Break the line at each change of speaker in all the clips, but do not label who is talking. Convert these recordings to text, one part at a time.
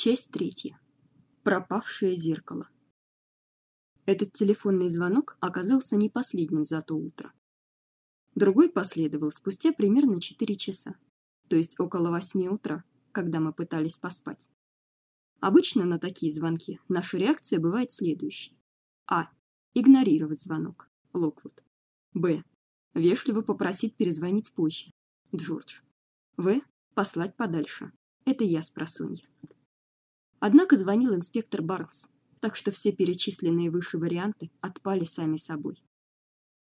Часть третья. Пропавшее зеркало. Этот телефонный звонок оказался не последним за то утро. Другой последовал спустя примерно 4 часа, то есть около 8 утра, когда мы пытались поспать. Обычно на такие звонки наша реакция бывает следующей: а игнорировать звонок. Локвуд. Б вежливо попросить перезвонить позже. Джордж. В послать подальше. Это я с просонья. Однако звонил инспектор Барнс, так что все перечисленные выше варианты отпали сами собой.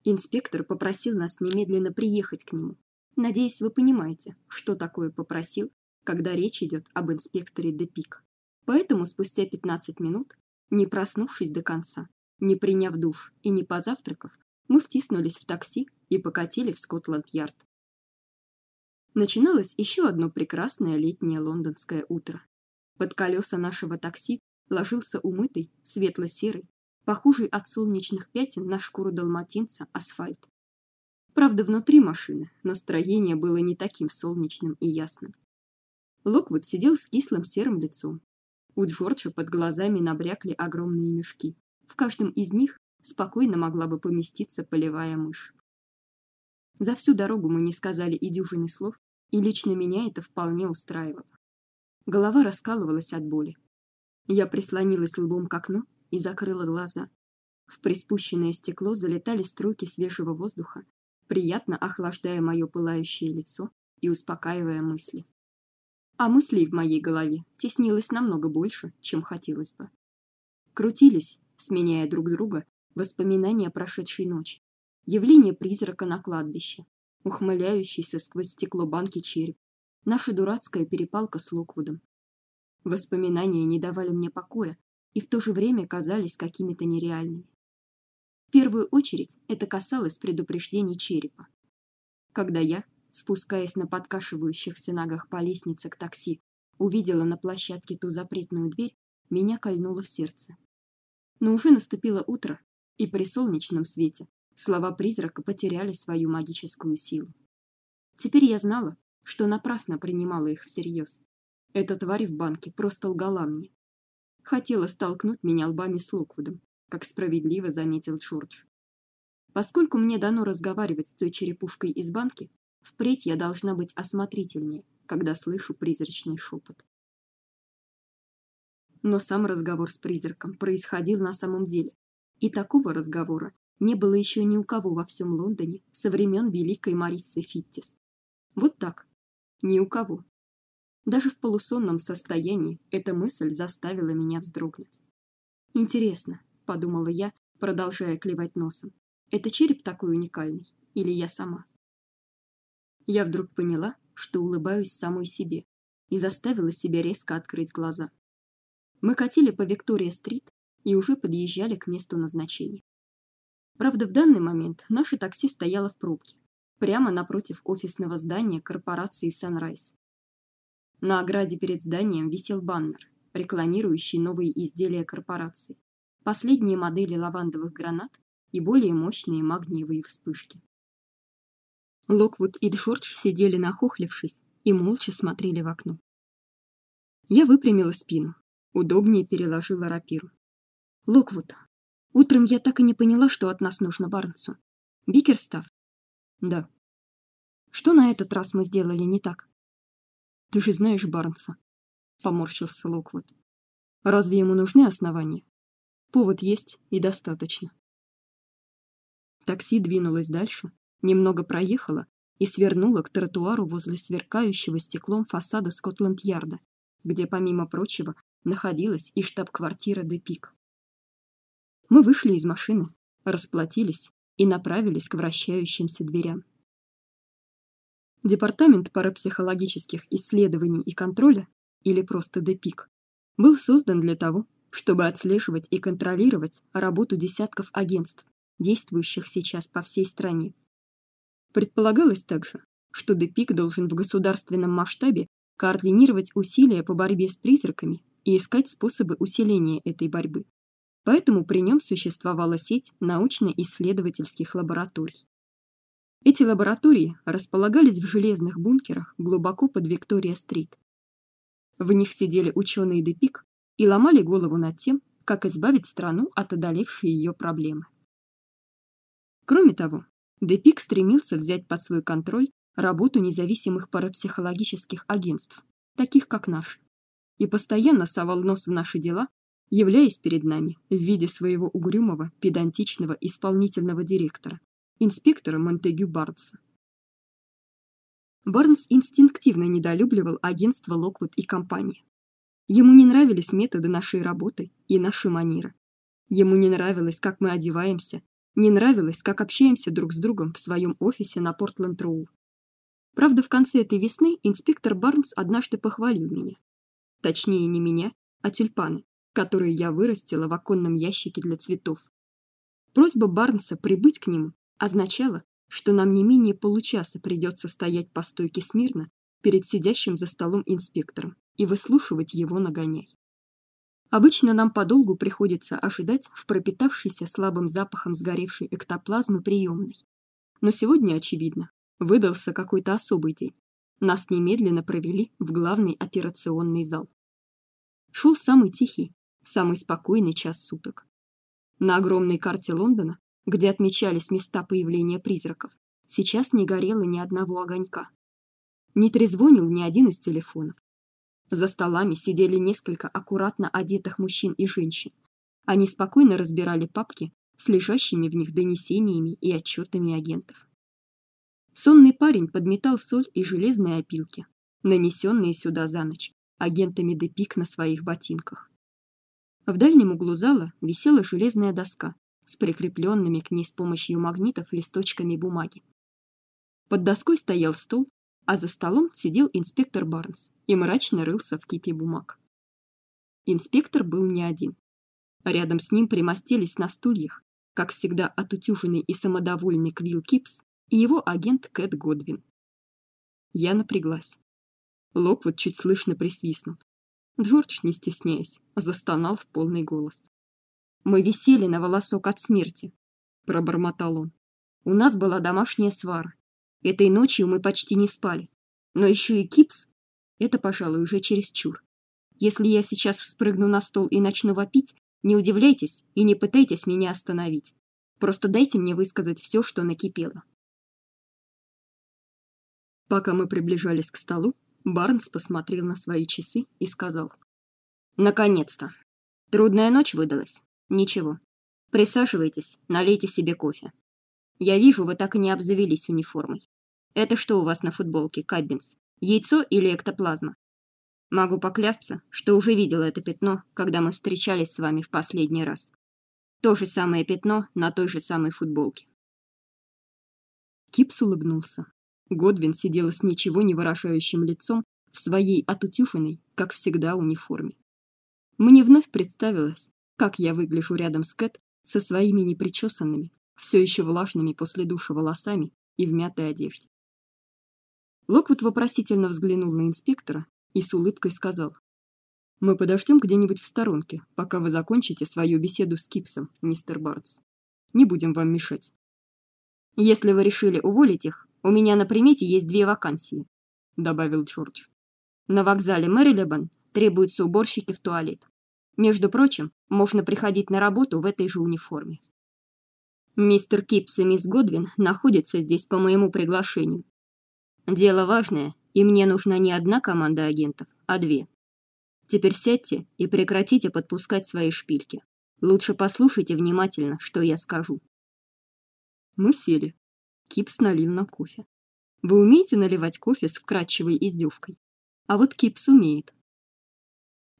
Инспектор попросил нас немедленно приехать к нему. Надеюсь, вы понимаете, что такое попросил, когда речь идет об инспекторе Депик. Поэтому спустя 15 минут, не проснувшись до конца, не приняв душ и не позавтракав, мы втиснулись в такси и покатили в Скотланд-Ярд. Начиналось еще одно прекрасное летнее лондонское утро. Под колеса нашего такси ложился умытый, светло-серый, похожий от солнечных пятен на шкуру далматинца асфальт. Правда, внутри машины настроение было не таким солнечным и ясным. Локвуд сидел с кислым серым лицом. У Джорджа под глазами набрякли огромные мешки. В каждом из них спокойно могла бы поместиться полевая мышь. За всю дорогу мы не сказали и дюжины слов, и лично меня это вполне устраивало. Голова раскалывалась от боли. Я прислонилась лбом к окну и закрыла глаза. В приспущенное стекло залетали струйки свежего воздуха, приятно охлаждая мое пылающее лицо и успокаивая мысли. А мыслей в моей голове теснилось намного больше, чем хотелось бы. Крутились, сменяя друг друга, воспоминания прошедшей ночи, явление призрака на кладбище, ухмыляющийся сквозь стекло банки череп, наша дурацкая перепалка с Локвудом. Воспоминания не давали мне покоя и в то же время казались какими-то нереальными. В первую очередь это касалось предупреждений черепа. Когда я, спускаясь на подкашивающихся ногах по лестнице к такси, увидела на площадке ту запретную дверь, меня кольнуло в сердце. Но уже наступило утро, и при солнечном свете слова призрака потеряли свою магическую силу. Теперь я знала, что напрасно принимала их всерьез. Эта тварь в банке просто лгала мне. Хотела столкнуть меня лбами с Локвудом, как справедливо заметил Джордж. Поскольку мне дано разговаривать с той черепушкой из банки, впредь я должна быть осмотрительнее, когда слышу призрачный шепот. Но сам разговор с призраком происходил на самом деле, и такого разговора не было еще ни у кого во всем Лондоне со времен великой Марисы Фиттис. Вот так. Ни у кого. Даже в полусонном состоянии эта мысль заставила меня вздрогнуть. Интересно, подумала я, продолжая клевать носом. Это череп такой уникальный или я сама? Я вдруг поняла, что улыбаюсь самой себе, и заставила себя резко открыть глаза. Мы катили по Виктория-стрит и уже подъезжали к месту назначения. Правда, в данный момент наше такси стояло в пробке, прямо напротив офисного здания корпорации Sunrise. На ограде перед зданием висел баннер, рекламирующий новые изделия корпорации, последние модели лавандовых гранат и более мощные магниевые вспышки. Локвуд и Джордж сидели нахохлившись и молча смотрели в окно. Я выпрямила спину, удобнее переложила рапиру. Локвуд. Утром я так и не поняла, что от нас нужно Барнсу. Бикерстав? Да. Что на этот раз мы сделали не так? Ты же знаешь Барнса, поморщился Локвуд. Разве ему нужны основания? Повод есть и достаточно. Такси двинулось дальше, немного проехало и свернуло к тротуару возле сверкающего стеклом фасада Скотланд-Ярда, где помимо прочего находилась и штаб-квартира Депик. Мы вышли из машины, расплатились и направились к вращающимся дверям. Департамент парапсихологических исследований и контроля, или просто ДПИК, был создан для того, чтобы отслеживать и контролировать работу десятков агентств, действующих сейчас по всей стране. Предполагалось также, что ДПИК должен в государственном масштабе координировать усилия по борьбе с призраками и искать способы усиления этой борьбы поэтому при нем существовала сеть научно-исследовательских лабораторий. Эти лаборатории располагались в железных бункерах глубоко под Виктория-стрит. В них сидели ученые Депик и ломали голову над тем, как избавить страну от одолевшей ее проблемы. Кроме того, Депик стремился взять под свой контроль работу независимых парапсихологических агентств, таких как наш, и постоянно совал нос в наши дела, являясь перед нами в виде своего угрюмого, педантичного исполнительного директора, инспектора Монтегю Барнса. Барнс инстинктивно недолюбливал агентство Локвуд и компания. Ему не нравились методы нашей работы и наши манеры. Ему не нравилось, как мы одеваемся, не нравилось, как общаемся друг с другом в своем офисе на Портленд-роу. Правда, в конце этой весны инспектор Барнс однажды похвалил меня. Точнее, не меня, а тюльпаны, которые я вырастила в оконном ящике для цветов. Просьба Барнса прибыть к нему означала, что нам не менее получаса придется стоять по стойке смирно перед сидящим за столом инспектором и выслушивать его нагоняй. Обычно нам подолгу приходится ожидать в пропитавшейся слабым запахом сгоревшей эктоплазмы приемной. Но сегодня, очевидно, выдался какой-то особый день. Нас немедленно провели в главный операционный зал. Шел самый тихий, самый спокойный час суток. На огромной карте Лондона, где отмечались места появления призраков, сейчас не горело ни одного огонька. Не трезвонил ни один из телефонов. За столами сидели несколько аккуратно одетых мужчин и женщин. Они спокойно разбирали папки с лежащими в них донесениями и отчетами агентов. Сонный парень подметал соль и железные опилки, нанесенные сюда за ночь агентами Депик на своих ботинках. В дальнем углу зала висела железная доска с прикрепленными к ней с помощью магнитов листочками бумаги. Под доской стоял стол, а за столом сидел инспектор Барнс и мрачно рылся в кипе бумаг. Инспектор был не один. Рядом с ним примостились на стульях, как всегда отутюженный и самодовольный Квилл Кипс и его агент Кэт Годвин. Я напряглась. Локвуд чуть слышно присвистнул. Джордж, не стесняясь, застонал в полный голос. Мы висели на волосок от смерти, пробормотал он. У нас была домашняя свара. Этой ночью мы почти не спали. Но еще и Кипс. Это, пожалуй, уже чересчур. Если я сейчас вспрыгну на стол и начну вопить, не удивляйтесь и не пытайтесь меня остановить. Просто дайте мне высказать все, что накипело. Пока мы приближались к столу, Барнс посмотрел на свои часы и сказал: "Наконец-то. Трудная ночь выдалась. Ничего. Присаживайтесь, налейте себе кофе. Я вижу, вы так и не обзавелись униформой. Это что у вас на футболке, Каббинс? Яйцо или эктоплазма? Могу поклясться, что уже видела это пятно, когда мы встречались с вами в последний раз. То же самое пятно на той же самой футболке. Кипс улыбнулся. Годвин сидела с ничего не выражающим лицом в своей отутюженной, как всегда, униформе. Мне вновь представилось, как я выгляжу рядом с Кэт со своими непричесанными, все еще влажными после душа волосами и в мятой одежде. Локвуд вопросительно взглянул на инспектора и с улыбкой сказал: "Мы подождем где-нибудь в сторонке, пока вы закончите свою беседу с Кипсом, мистер Бартс. Не будем вам мешать. Если вы решили уволить их, у меня на примете есть две вакансии, добавил Джордж. На вокзале Мэрилебон требуются уборщики в туалет. Между прочим, можно приходить на работу в этой же униформе. Мистер Кипс и мисс Годвин находятся здесь по моему приглашению. Дело важное, и мне нужна не одна команда агентов, а две. Теперь сядьте и прекратите подпускать свои шпильки. Лучше послушайте внимательно, что я скажу. Мы сели. Кипс налил на кофе. Вы умеете наливать кофе с вкрадчивой издевкой? А вот Кипс умеет.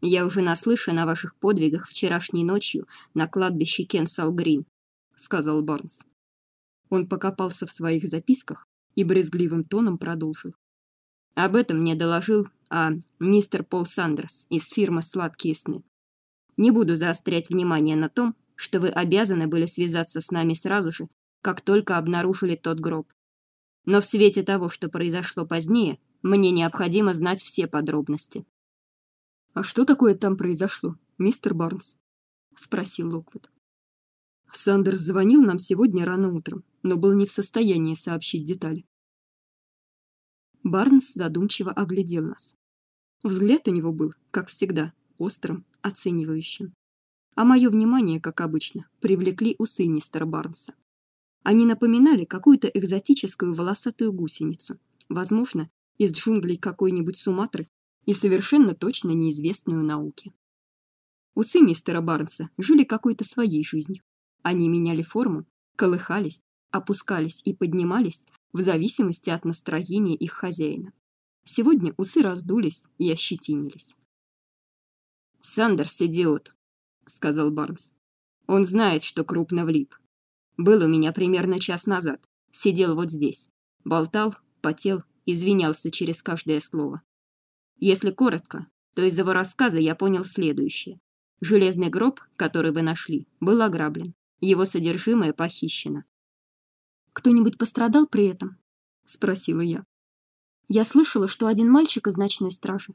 Я уже наслышан о ваших подвигах вчерашней ночью на кладбище Кенсал-Грин, сказал Барнс. Он покопался в своих записках и брезгливым тоном продолжил. Об этом мне доложил а, мистер Пол Сандерс из фирмы Сладкие сны. Не буду заострять внимание на том, что вы обязаны были связаться с нами сразу же, как только обнаружили тот гроб. Но в свете того, что произошло позднее, мне необходимо знать все подробности. А что такое там произошло, мистер Барнс? спросил Локвуд. Сандерс звонил нам сегодня рано утром, но был не в состоянии сообщить детали. Барнс задумчиво оглядел нас. Взгляд у него был, как всегда, острым, оценивающим. А мое внимание, как обычно, привлекли усы мистера Барнса. Они напоминали какую-то экзотическую волосатую гусеницу, возможно, из джунглей какой-нибудь Суматры и совершенно точно неизвестную науке. Усы мистера Барнса жили какой-то своей жизнью. Они меняли форму, колыхались, опускались и поднимались в зависимости от настроения их хозяина. Сегодня усы раздулись и ощетинились. Сандерс идиот, сказал Барнс. Он знает, что крупно влип. Был у меня примерно час назад. Сидел вот здесь, болтал, потел, извинялся через каждое слово. Если коротко, то из его рассказа я понял следующее: железный гроб, который вы нашли, был ограблен, его содержимое похищено. Кто-нибудь пострадал при этом? спросила я. Я слышала, что один мальчик из ночной стражи.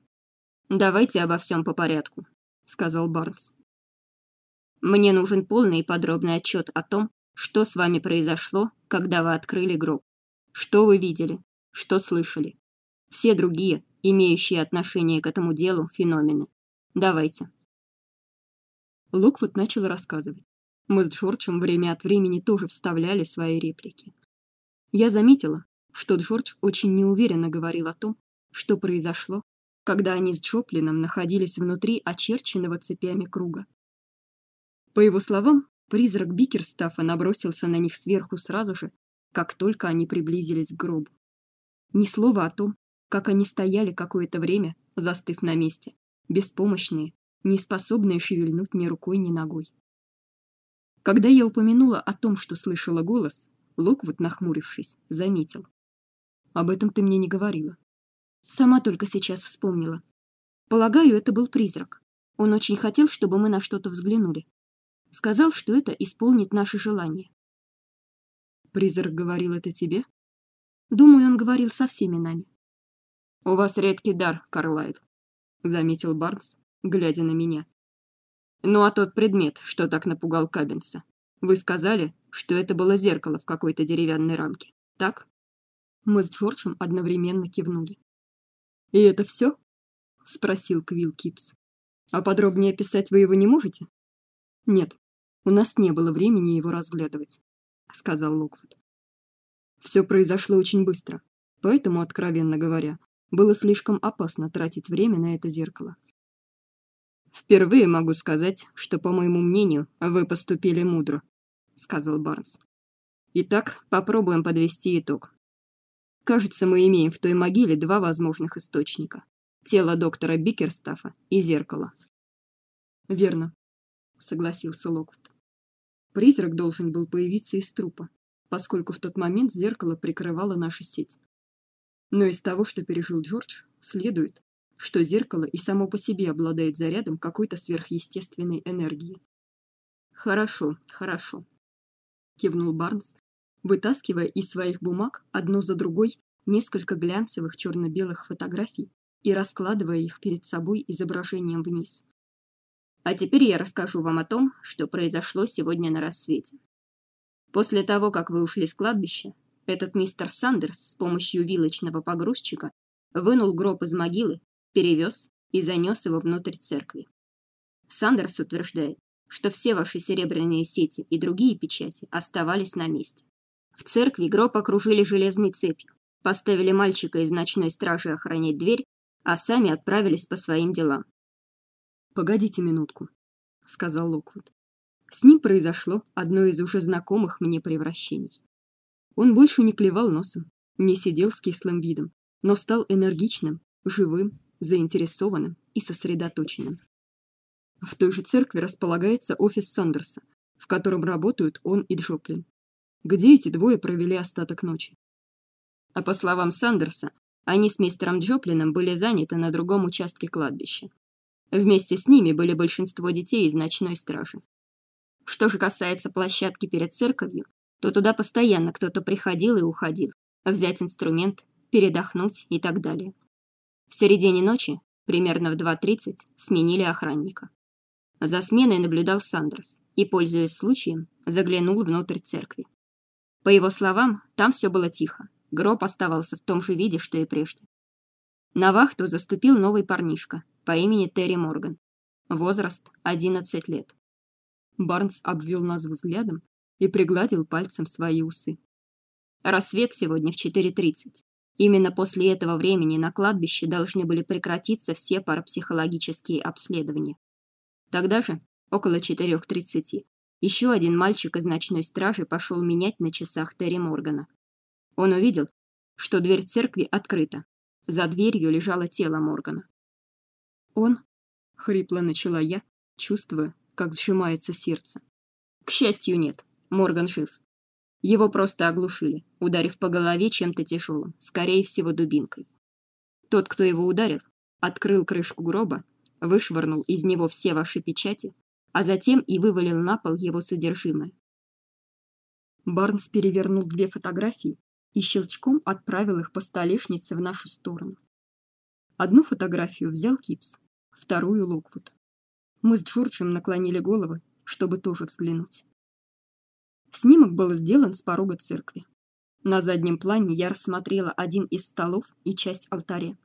Давайте обо всем по порядку, сказал Барнс. Мне нужен полный и подробный отчет о том, что с вами произошло, когда вы открыли гроб. Что вы видели, что слышали. Все другие, имеющие отношение к этому делу, феномены. Давайте. Локвуд начал рассказывать. Мы с Джорджем время от времени тоже вставляли свои реплики. Я заметила, что Джордж очень неуверенно говорил о том, что произошло, когда они с Джоплином находились внутри очерченного цепями круга. По его словам, призрак Бикерстафа набросился на них сверху сразу же, как только они приблизились к гробу. Ни слова о том, как они стояли какое-то время, застыв на месте, беспомощные, не способные шевельнуть ни рукой, ни ногой. Когда я упомянула о том, что слышала голос, Локвуд, нахмурившись, заметил: "Об этом ты мне не говорила. Сама только сейчас вспомнила. Полагаю, это был призрак. Он очень хотел, чтобы мы на что-то взглянули. Сказал, что это исполнит наши желания. Призрак говорил это тебе? Думаю, он говорил со всеми нами. У вас редкий дар, Карлайл, заметил Барнс, глядя на меня. Ну а тот предмет, что так напугал Кабинса, вы сказали, что это было зеркало в какой-то деревянной рамке, так? Мы с Джорджем одновременно кивнули. И это все? спросил Квилл Кипс. А подробнее описать вы его не можете? Нет, у нас не было времени его разглядывать, сказал Локвуд. Все произошло очень быстро, поэтому, откровенно говоря, было слишком опасно тратить время на это зеркало. Впервые могу сказать, что, по моему мнению, вы поступили мудро, сказал Барнс. Итак, попробуем подвести итог. Кажется, мы имеем в той могиле два возможных источника: тело доктора Бикерстафа и зеркало. Верно, согласился Локвуд. Призрак должен был появиться из трупа, поскольку в тот момент зеркало прикрывало нашу сеть. Но из того, что пережил Джордж, следует, что зеркало и само по себе обладает зарядом какой-то сверхъестественной энергии. Хорошо, хорошо, кивнул Барнс, вытаскивая из своих бумаг одну за другой несколько глянцевых черно белых фотографий и раскладывая их перед собой изображением вниз. А теперь я расскажу вам о том, что произошло сегодня на рассвете. После того, как вы ушли с кладбища, этот мистер Сандерс с помощью вилочного погрузчика вынул гроб из могилы, перевез и занес его внутрь церкви. Сандерс утверждает, что все ваши серебряные сети и другие печати оставались на месте. В церкви гроб окружили железной цепью, поставили мальчика из ночной стражи охранять дверь, а сами отправились по своим делам. Погодите минутку, сказал Локвуд. С ним произошло одно из уже знакомых мне превращений. Он больше не клевал носом, не сидел с кислым видом, но стал энергичным, живым, заинтересованным и сосредоточенным. В той же церкви располагается офис Сандерса, в котором работают он и Джоплин. Где эти двое провели остаток ночи? А по словам Сандерса, они с мистером Джоплином были заняты на другом участке кладбища. Вместе с ними были большинство детей из ночной стражи. Что же касается площадки перед церковью, то туда постоянно кто-то приходил и уходил, взять инструмент, передохнуть и так далее. В середине ночи, примерно в 2:30, сменили охранника. За сменой наблюдал Сандрес и, пользуясь случаем, заглянул внутрь церкви. По его словам, там все было тихо. Гроб оставался в том же виде, что и прежде. На вахту заступил новый парнишка по имени Терри Морган. Возраст 11 лет. Барнс обвел нас взглядом и пригладил пальцем свои усы. Рассвет сегодня в 4:30. Именно после этого времени на кладбище должны были прекратиться все парапсихологические обследования. Тогда же, около 4:30, еще один мальчик из ночной стражи пошел менять на часах Терри Моргана. Он увидел, что дверь церкви открыта. За дверью лежало тело Моргана. Он хрипло начала я, чувствуя, как сжимается сердце. К счастью, нет. Морган жив. Его просто оглушили, ударив по голове чем-то тяжелым, скорее всего, дубинкой. Тот, кто его ударил, открыл крышку гроба, вышвырнул из него все ваши печати, а затем и вывалил на пол его содержимое. Барнс перевернул две фотографии и щелчком отправил их по столешнице в нашу сторону. Одну фотографию взял Кипс, вторую Локвуд. Мы с Джорджем наклонили головы, чтобы тоже взглянуть. Снимок был сделан с порога церкви. На заднем плане я рассмотрела один из столов и часть алтаря.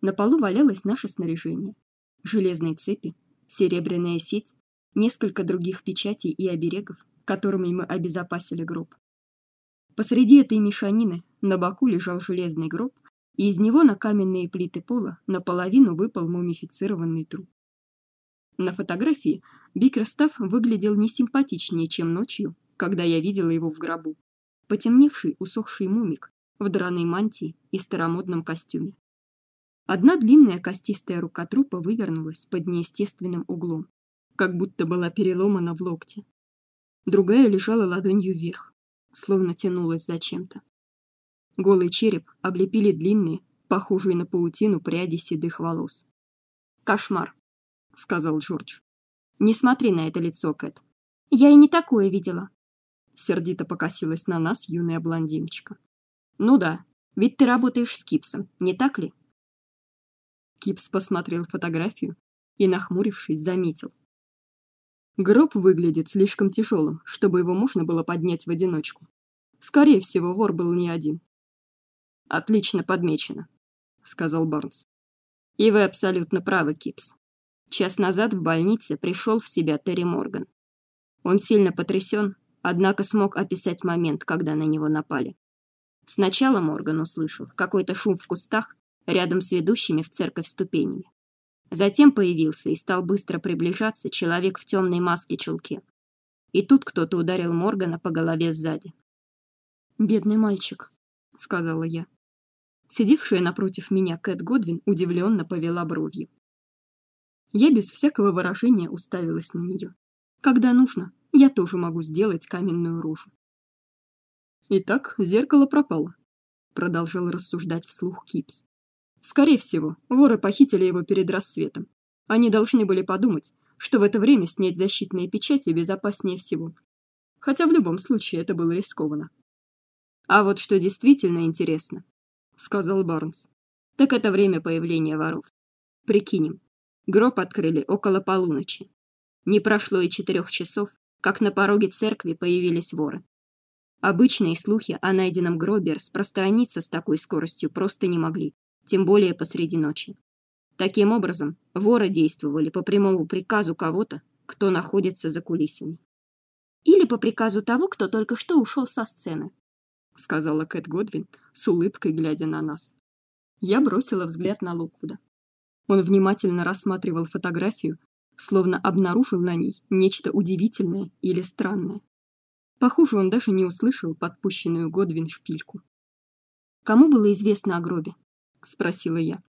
На полу валялось наше снаряжение: железные цепи, серебряная сеть, несколько других печатей и оберегов, которыми мы обезопасили гроб. Посреди этой мешанины на боку лежал железный гроб, и из него на каменные плиты пола наполовину выпал мумифицированный труп. На фотографии Бикерстав выглядел не симпатичнее, чем ночью, когда я видела его в гробу. Потемневший, усохший мумик в драной мантии и старомодном костюме. Одна длинная костистая рука трупа вывернулась под неестественным углом, как будто была переломана в локте. Другая лежала ладонью вверх, словно тянулась за чем-то. Голый череп облепили длинные, похожие на паутину пряди седых волос. Кошмар, сказал Джордж. Не смотри на это лицо, Кэт. Я и не такое видела. Сердито покосилась на нас юная блондиночка. Ну да, ведь ты работаешь с Кипсом, не так ли? Кипс посмотрел фотографию и, нахмурившись, заметил: Гроб выглядит слишком тяжелым, чтобы его можно было поднять в одиночку. Скорее всего, вор был не один. Отлично подмечено, сказал Барнс. И вы абсолютно правы, Кипс. Час назад в больнице пришел в себя Терри Морган. Он сильно потрясен, однако смог описать момент, когда на него напали. Сначала Морган услышал какой-то шум в кустах рядом с ведущими в церковь ступенями. Затем появился и стал быстро приближаться человек в темной маске-чулке. И тут кто-то ударил Моргана по голове сзади. Бедный мальчик, сказала я. Сидевшая напротив меня Кэт Годвин удивленно повела бровью. Я без всякого выражения уставилась на нее. Когда нужно, я тоже могу сделать каменную рожу. Итак, зеркало пропало, продолжал рассуждать вслух Кипс. Скорее всего, воры похитили его перед рассветом. Они должны были подумать, что в это время снять защитные печати безопаснее всего. Хотя в любом случае это было рискованно. А вот что действительно интересно, сказал Барнс. Так это время появления воров. Прикинем. Гроб открыли около полуночи. Не прошло и четырех часов, как на пороге церкви появились воры. Обычные слухи о найденном гробе распространиться с такой скоростью просто не могли, тем более посреди ночи. Таким образом, воры действовали по прямому приказу кого-то, кто находится за кулисами. Или по приказу того, кто только что ушел со сцены, сказала Кэт Годвин, с улыбкой глядя на нас. Я бросила взгляд на Локвуда. Он внимательно рассматривал фотографию, словно обнаружил на ней нечто удивительное или странное. Похоже, он даже не услышал подпущенную Годвин шпильку. Кому было известно о гробе? спросила я.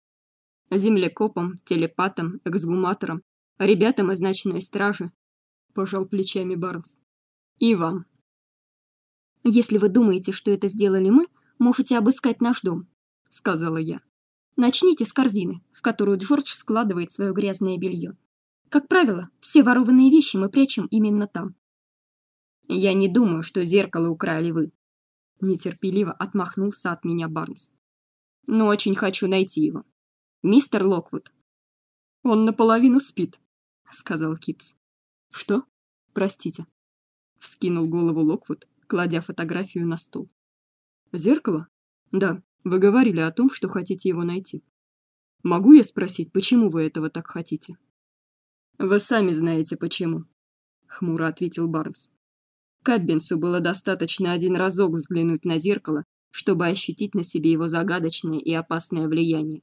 Землекопам, телепатам, эксгуматорам, ребятам из ночной стражи, пожал плечами Барнс. И вам. Если вы думаете, что это сделали мы, можете обыскать наш дом, сказала я. Начните с корзины, в которую Джордж складывает свое грязное белье. Как правило, все ворованные вещи мы прячем именно там. Я не думаю, что зеркало украли вы. Нетерпеливо отмахнулся от меня Барнс. Но очень хочу найти его. Мистер Локвуд. Он наполовину спит, сказал Кипс. Что? Простите. Вскинул голову Локвуд, кладя фотографию на стол. Зеркало? Да, вы говорили о том, что хотите его найти. Могу я спросить, почему вы этого так хотите? Вы сами знаете почему, хмуро ответил Барнс. Каббинсу было достаточно один разок взглянуть на зеркало, чтобы ощутить на себе его загадочное и опасное влияние.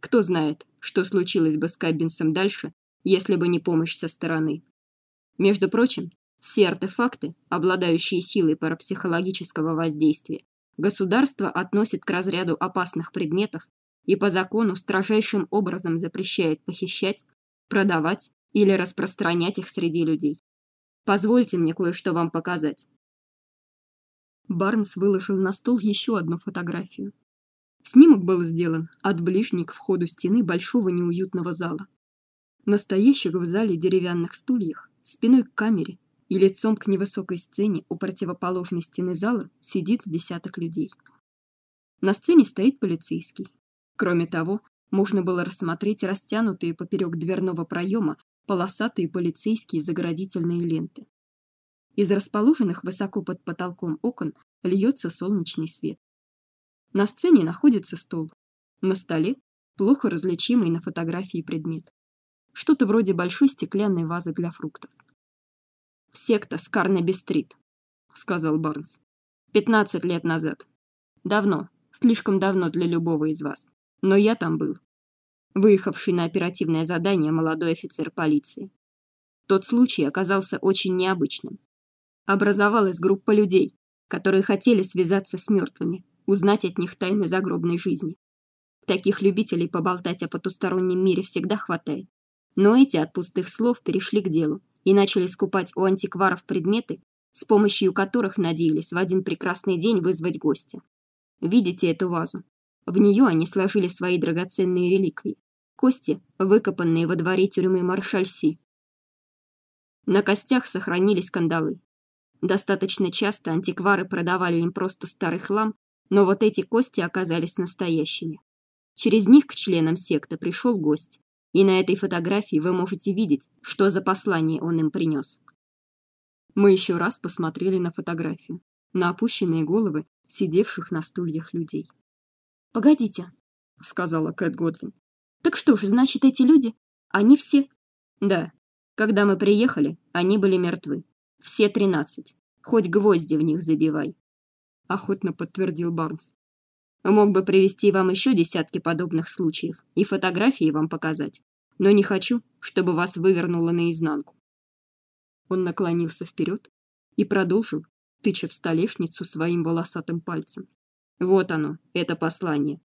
Кто знает, что случилось бы с Каббинсом дальше, если бы не помощь со стороны. Между прочим, все артефакты, обладающие силой парапсихологического воздействия, государство относит к разряду опасных предметов и по закону строжайшим образом запрещает похищать, продавать или распространять их среди людей. Позвольте мне кое-что вам показать. Барнс выложил на стол еще одну фотографию. Снимок был сделан от ближней к входу стены большого неуютного зала. Настоящих в зале деревянных стульях, спиной к камере и лицом к невысокой сцене у противоположной стены зала сидит десяток людей. На сцене стоит полицейский. Кроме того, можно было рассмотреть растянутые поперек дверного проема полосатые полицейские заградительные ленты. Из расположенных высоко под потолком окон льется солнечный свет. На сцене находится стол. На столе плохо различимый на фотографии предмет. Что-то вроде большой стеклянной вазы для фруктов. Секта Скарнеби-стрит, сказал Барнс. Пятнадцать лет назад. Давно, слишком давно для любого из вас. Но я там был. Выехавший на оперативное задание молодой офицер полиции. Тот случай оказался очень необычным образовалась группа людей, которые хотели связаться с мертвыми, узнать от них тайны загробной жизни. Таких любителей поболтать о потустороннем мире всегда хватает. Но эти от пустых слов перешли к делу и начали скупать у антикваров предметы, с помощью которых надеялись в один прекрасный день вызвать гостя. Видите эту вазу? В нее они сложили свои драгоценные реликвии. Кости, выкопанные во дворе тюрьмы Маршальси. На костях сохранились кандалы, Достаточно часто антиквары продавали им просто старый хлам, но вот эти кости оказались настоящими. Через них к членам секты пришел гость, и на этой фотографии вы можете видеть, что за послание он им принес. Мы еще раз посмотрели на фотографию, на опущенные головы сидевших на стульях людей. Погодите, сказала Кэт Годвин. Так что же, значит, эти люди, они все Да. Когда мы приехали, они были мертвы. Все тринадцать. Хоть гвозди в них забивай, охотно подтвердил Барнс. Мог бы привести вам еще десятки подобных случаев и фотографии вам показать, но не хочу, чтобы вас вывернуло наизнанку. Он наклонился вперед и продолжил, тыча в столешницу своим волосатым пальцем. Вот оно, это послание.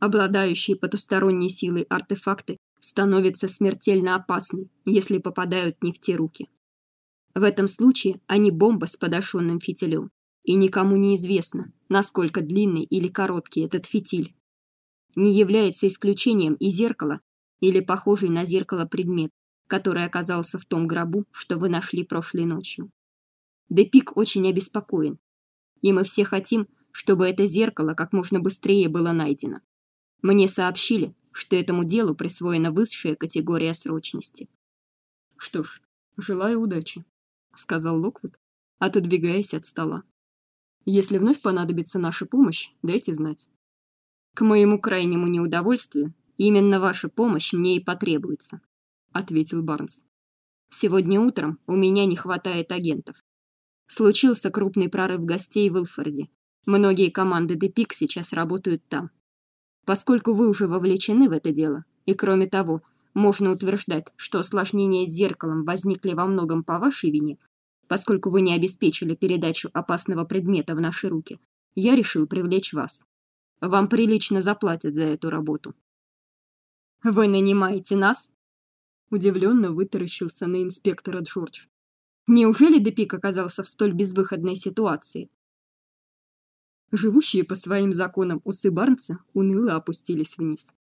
Обладающие потусторонней силой артефакты становятся смертельно опасны, если попадают не в те руки. В этом случае они бомба с подошвенным фитилем, и никому не известно, насколько длинный или короткий этот фитиль. Не является исключением и зеркало или похожий на зеркало предмет, который оказался в том гробу, что вы нашли прошлой ночью. Депик очень обеспокоен, и мы все хотим, чтобы это зеркало как можно быстрее было найдено. Мне сообщили, что этому делу присвоена высшая категория срочности. Что ж, желаю удачи сказал Локвуд, отодвигаясь от стола. Если вновь понадобится наша помощь, дайте знать. К моему крайнему неудовольствию именно ваша помощь мне и потребуется, ответил Барнс. Сегодня утром у меня не хватает агентов. Случился крупный прорыв гостей в Илфорде. Многие команды Депик сейчас работают там. Поскольку вы уже вовлечены в это дело, и кроме того, можно утверждать, что осложнения с зеркалом возникли во многом по вашей вине, поскольку вы не обеспечили передачу опасного предмета в наши руки. Я решил привлечь вас. Вам прилично заплатят за эту работу. Вы нанимаете нас? Удивленно вытаращился на инспектора Джордж. Неужели Депик оказался в столь безвыходной ситуации? Живущие по своим законам усы Барнса уныло опустились вниз.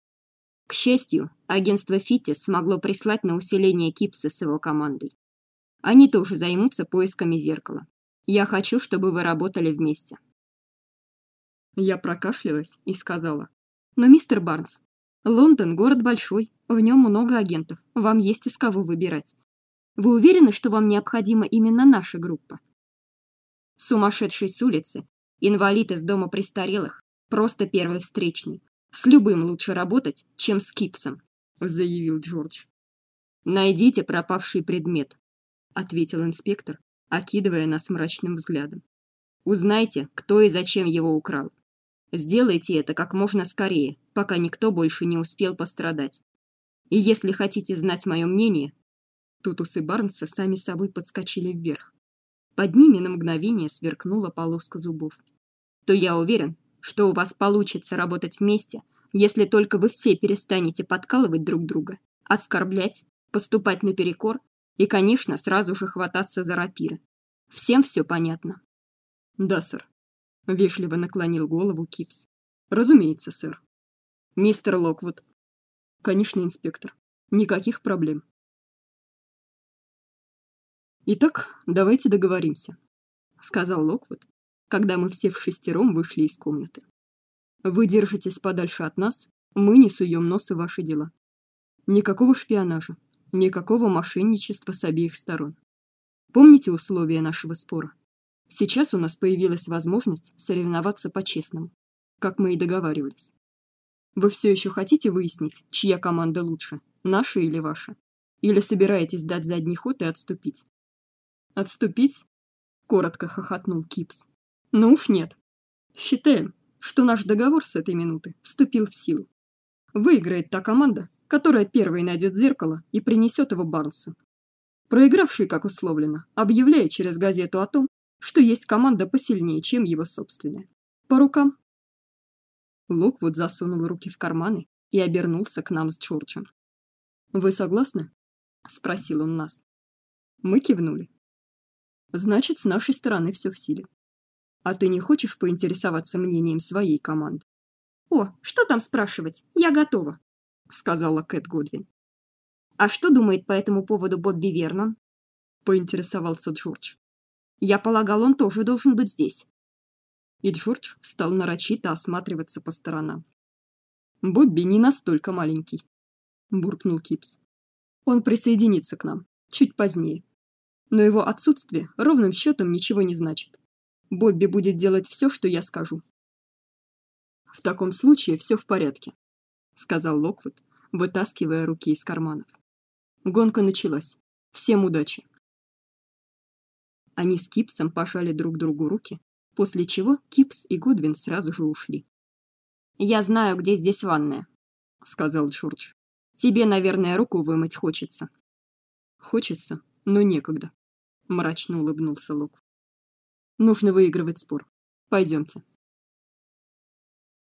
К счастью, агентство Фитис смогло прислать на усиление Кипса с его командой. Они тоже займутся поисками зеркала. Я хочу, чтобы вы работали вместе. Я прокашлялась и сказала: "Но мистер Барнс, Лондон город большой, в нем много агентов. Вам есть из кого выбирать. Вы уверены, что вам необходима именно наша группа?" Сумасшедший с улицы, инвалид из дома престарелых, просто первый встречный, С любым лучше работать, чем с Кипсом, заявил Джордж. Найдите пропавший предмет, ответил инспектор, окидывая нас мрачным взглядом. Узнайте, кто и зачем его украл. Сделайте это как можно скорее, пока никто больше не успел пострадать. И если хотите знать мое мнение, тут усы Барнса сами собой подскочили вверх. Под ними на мгновение сверкнула полоска зубов. То я уверен, что у вас получится работать вместе, если только вы все перестанете подкалывать друг друга, оскорблять, поступать наперекор и, конечно, сразу же хвататься за рапиры. Всем все понятно.
Да, сэр. Вежливо наклонил голову Кипс. Разумеется, сэр. Мистер Локвуд. Конечно, инспектор. Никаких проблем. Итак, давайте договоримся, сказал Локвуд, когда мы все в шестером вышли из комнаты. Вы держитесь подальше от нас, мы не суем нос в ваши дела. Никакого шпионажа, никакого мошенничества с обеих сторон. Помните условия нашего спора? Сейчас у нас появилась возможность соревноваться по-честному, как мы и договаривались. Вы все еще хотите выяснить, чья команда лучше, наша или ваша? Или собираетесь дать задний ход и отступить? Отступить? Коротко хохотнул Кипс. Ну уж нет. Считаем, что наш договор с этой минуты вступил в силу. Выиграет та команда, которая первой найдет зеркало и принесет его Барнсу. Проигравший, как условлено, объявляет через газету о том, что есть команда посильнее, чем его собственная. По рукам. Локвуд засунул руки в карманы и обернулся к нам с Чорчем. Вы согласны? спросил он нас. Мы кивнули. Значит, с нашей стороны все в силе. А ты не хочешь поинтересоваться мнением своей команды?
О, что там спрашивать? Я готова, сказала Кэт Годвин. А что думает по этому поводу Бобби Вернон?
поинтересовался Джордж.
Я полагал, он тоже должен быть здесь.
И Джордж стал нарочито осматриваться по сторонам. Бобби не настолько маленький, буркнул Кипс. Он присоединится к нам чуть позднее. Но его отсутствие ровным счетом ничего не значит. Бобби будет делать все, что я скажу. В таком случае все в порядке, сказал Локвуд, вытаскивая руки из карманов. Гонка началась. Всем удачи. Они с Кипсом пожали друг другу руки, после чего Кипс и Годвин сразу же ушли.
Я знаю, где здесь ванная, сказал Джордж. Тебе, наверное, руку вымыть хочется.
Хочется, но некогда, мрачно улыбнулся Лок. Нужно выигрывать спор. Пойдемте.